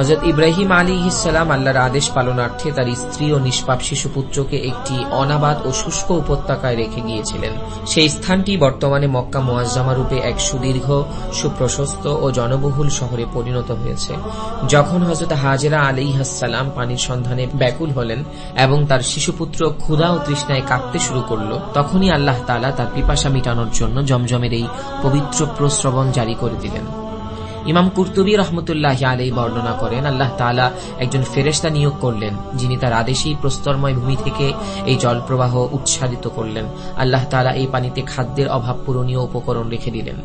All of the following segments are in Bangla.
হজরত ইব্রাহিম আলী ইসালাম আল্লাহর আদেশ পালনার্থে তার স্ত্রী ও নিষ্পাপ শিশুপুত্রকে একটি অনাবাদ ও শুষ্ক উপত্যকায় রেখে গিয়েছিলেন। সেই স্থানটি বর্তমানে মক্কা মোয়াজ্জামা রূপে এক সুদীর্ঘ, সুপ্রশস্ত ও জনবহুল শহরে পরিণত হয়েছে। যখন হজরত হাজেরা আলী হাসালাম পানির সন্ধানে ব্যাকুল হলেন এবং তার শিশুপুত্র ক্ষুধা ও তৃষ্ণায় কাঁদতে শুরু করল, তখনই আল্লাহ তালা তার পিপাসা মিটানোর জন্য জমজমের এই পবিত্র প্রশ্রবণ জারি করে দিলেন। ইমাম কুর্তুবী রহমতুল্লাহ আলাই বর্ণনা করেন, আল্লাহ তালা একজন ফেরেস্তা নিয়োগ করলেন, যিনি তার আদেশেই প্রস্তরময় ভূমি থেকে এই জলপ্রবাহ উচ্ছাদিত করলেন। আল্লাহ তালা এই পানিতে খাদ্যের অভাব পূরণীয় উপকরণ রেখে দিলেন।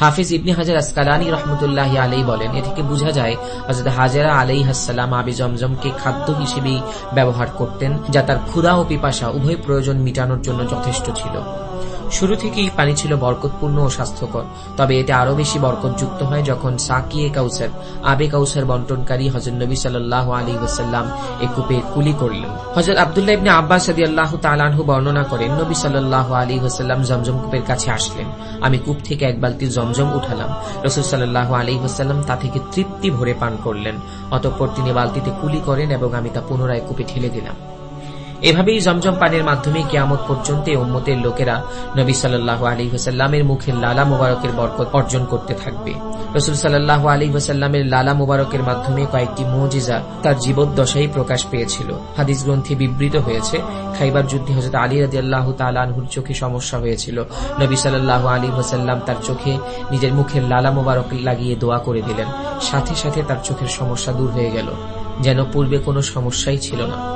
হাফিজ ইবনি হাজার আসকালানি রহমতুল্লাহ আলাই বলেন, এ থেকে বোঝা যায় হজরত হাজারা আলাই হাসালাম আবি জমজমকে খাদ্য হিসেবেই ব্যবহার করতেন, যা তার ক্ষুধা ও পিপাসা উভয় প্রয়োজন মিটানোর জন্য যথেষ্ট ছিল। শুরু থেকেই পানি ছিল বরকতপূর্ণ ও স্বাস্থ্যকর, তবে এতে আরও বেশি বরকতযুক্ত হয় যখন সাকিয়ে কাউসার, আবে কাউসার বন্টনকারী হজর নবী সাল্লাহ আলী ওসাল্লাম এ কূপে কুলি করলেন। হজরত আবদুল্লাহ ইবনে আব্বাস সদি আল্লাহ তালানহু বর্ণনা করেন, নবী সাল্লাহ আলী ওসাল্লাম জমজম কূপের কাছে আসলেন। আমি কূপ থেকে এক বালতি জমজম উঠালাম। রসুল সাল্লাহ আলী ওসাল্লাম তা থেকে তৃপ্তি ভরে পান করলেন, অতঃপর তিনি বালতিতে কুলি করেন এবং আমি তা পুনরায় কূপে ঠেলে দিলাম। এভাবেই জমজম পানের মাধ্যমে কেয়ামত পর্যন্ত উম্মতের লোকেরা নবী সাল্লাহ আলী হোসাল্লামের মুখে লালা মুবারকের বরকত অর্জন করতে থাকবে। রসুল সাল্লাহ আলী হোসাল্লামের লালা মুবারকের মাধ্যমে কয়েকটি মজিজা তার জীবদ্দশাই প্রকাশ পেয়েছিল। হাদিস গ্রন্থে বিবৃত হয়েছে, খাইবার যুদ্ধে হজরত আলী রাজি আল্লাহ তালানহুর চোখে সমস্যা হয়েছিল। নবী সাল্লাহ আলী হোসাল্লাম তার চোখে নিজের মুখের লালা মুবারক লাগিয়ে দোয়া করে দিলেন। সাথে সাথে তার চোখের সমস্যা দূর হয়ে গেল। যেন পূর্বে কোনো সমস্যাই ছিল না।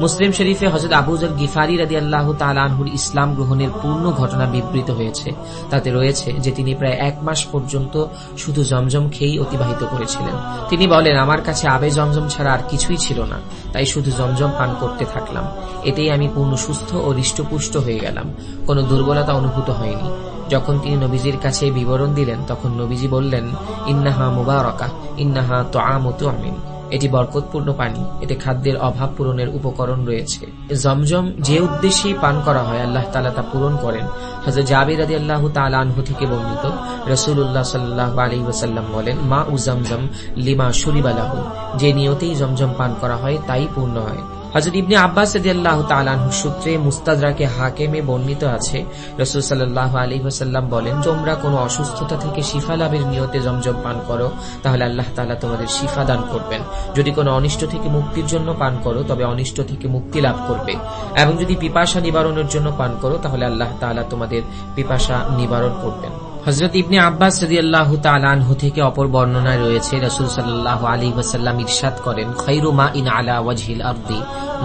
মুসলিম শরীফে হজরত আবুজর গিফারি রাদি আল্লাহ তালানহুর ইসলাম গ্রহণের পূর্ণ ঘটনা বিবৃত হয়েছে। তাতে রয়েছে যে তিনি প্রায় এক মাস পর্যন্ত শুধু জমজম খেয়েই অতিবাহিত করেছিলেন। তিনি বলেন, আমার কাছে আবে জমজম ছাড়া আর কিছুই ছিল না, তাই শুধু জমজম পান করতে থাকলাম। এতেই আমি পূর্ণ সুস্থ ও হৃষ্টপুষ্ট হয়ে গেলাম। কোনো দুর্বলতা অনুভূত হয়নি। যখন তিনি নবীজির কাছে বিবরণ দিলেন, তখন নবীজি বললেন, ইন্নাহা মুবারকা ইন্নাহা তো আমিন। এটি বরকতপূর্ণ পানি। এতে খাদ্যের অভাব পূরণের উপকরণ রয়েছে। জমজম যে উদ্দেশ্যেই পান করা হয়, আল্লাহ তালা তা পূরণ করেন। হজরত জাবির আদি আল্লাহ তালানহু থেকে বর্ণিত রসুল্লাহ সাল্লাহ আলী ওসাল্লাম বলেন মা উ জমজম লিমা শরিবালাহু যে নিয়তেই জমজম পান করা হয়, তাই পূর্ণ হয়। হজরত ইবনে আব্বাস আল্লাহ সূত্রে মুস্তাদরাকে হাকেমে বর্ণিত আছে, রসুল সাল্লাহ আলী ওসাল্লাম বলেন, তোমরা কোনো অসুস্থতা থেকে শিফা লাভের নিয়তে জমজম পান করো, তাহলে আল্লাহ তালা তোমাদের শিফা দান করবেন। যদি কোনো অনিষ্ট থেকে মুক্তির জন্য পান করো, তবে অনিষ্ট থেকে মুক্তি লাভ করবে। এবং যদি পিপাসা নিবারণের জন্য পান করো, তাহলে আল্লাহ তালা তোমাদের পিপাসা নিবারণ করবেন। হজরত ইবনে আব্বাস রদি আল্লাহ তালানহু থেকে অপর বর্ণনায় রয়েছে, রসুল সাল্লাহ আলী ওসাল্লাম ইরশাদ করেন খৈরু মা ইন আলা ওয়াজহিল আর্দি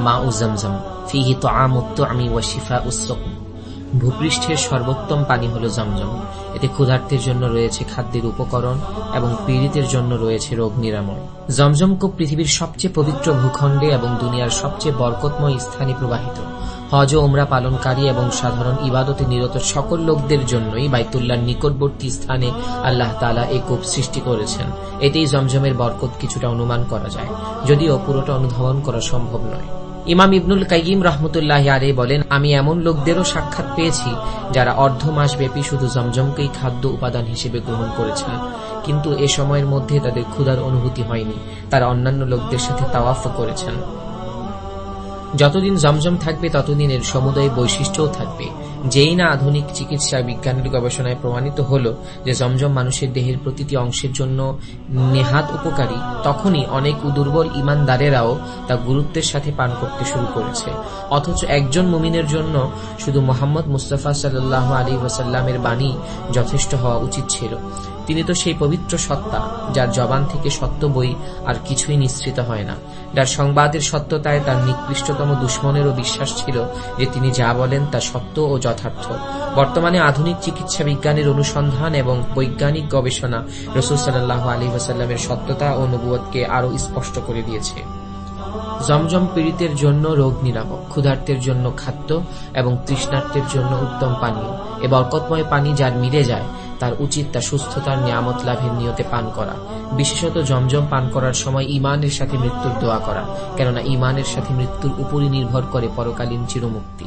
মা উজমজম জমজম, ফিহি তো আমি ওয়াশিফা উসকুম ভূপৃষ্ঠের সর্বোত্তম পানি হল জমজম। এতে ক্ষুধার্তের জন্য রয়েছে খাদ্যের উপকরণ এবং পীড়িতের জন্য রয়েছে রোগ নিরাময়। জমজম কূপ পৃথিবীর সবচেয়ে পবিত্র ভূখণ্ডে এবং দুনিয়ার সবচেয়ে বরকতময় স্থানে প্রবাহিত। হজ ওমরা পালনকারী এবং সাধারণ ইবাদতে নিরত সকল লোকদের জন্যই বাইতুল্লাহর নিকটবর্তী স্থানে আল্লাহ তালা এ কূপ সৃষ্টি করেছেন। এতেই জমজমের বরকত কিছুটা অনুমান করা যায়, যদিও পুরোটা অনুধাবন করা সম্ভব নয়। ইমাম ইবনুল কাইম রহমতুল্লাহ আরে বলেন, আমি এমন লোকদেরও সাক্ষাৎ পেয়েছি যারা অর্ধ মাস ব্যাপী শুধু জমজমকেই খাদ্য উপাদান হিসেবে গ্রহণ করেছে কিন্তু এ সময়ের মধ্যে তাদের ক্ষুধার অনুভূতি হয়নি। তারা অন্যান্য লোকদের সাথে তাওয়াফ করেছেন। যতদিন জমজম থাকবে, ততদিন এর সমুদয় বৈশিষ্ট্যও থাকবে। যেই না আধুনিক চিকিৎসা বিজ্ঞানের গবেষণায় প্রমাণিত হল যে জমজম মানুষের দেহের প্রতিটি অংশের জন্য নেহাত উপকারী, তখনই অনেক দুর্বল ইমানদারেরাও তা গুরুত্বের সাথে পান করতে শুরু করেছে। অথচ একজন মুমিনের জন্য শুধু মোহাম্মদ মুস্তফা সাল্লাহ আলী ওয়াসাল্লামের বাণী যথেষ্ট হওয়া উচিত ছিল। তিনি তো সেই পবিত্র সত্তা, যার জবান থেকে সত্য বই আর কিছুই নিঃসৃত হয় না। যার সংবাদের সত্যতায় তার নিকৃষ্টতম দুশ্মনেরও বিশ্বাস ছিল যে তিনি যা বলেন তা সত্য ও যথার্থ। বর্তমানে আধুনিক চিকিৎসা বিজ্ঞানের অনুসন্ধান এবং বৈজ্ঞানিক গবেষণা রসুল সাল্লাহ আলী ওয়াসাল্লামের সত্যতা ও নবুয়কে আরও স্পষ্ট করে দিয়েছে। জমজম পীড়িতের জন্য রোগ নিরামক, ক্ষুধার্তের জন্য খাদ্য এবং তৃষ্ণার্তের জন্য উত্তম পানীয় এ বরকতময় পানি যার মিলে যায় তার উচিত তার সুস্থতার নিয়ামত লাভের নিয়তে পান করা। বিশেষত জমজম পান করার সময় ইমানের সাথে মৃত্যুর দোয়া করা, কেননা ইমানের সাথে মৃত্যুর উপরই নির্ভর করে পরকালীন চিরমুক্তি।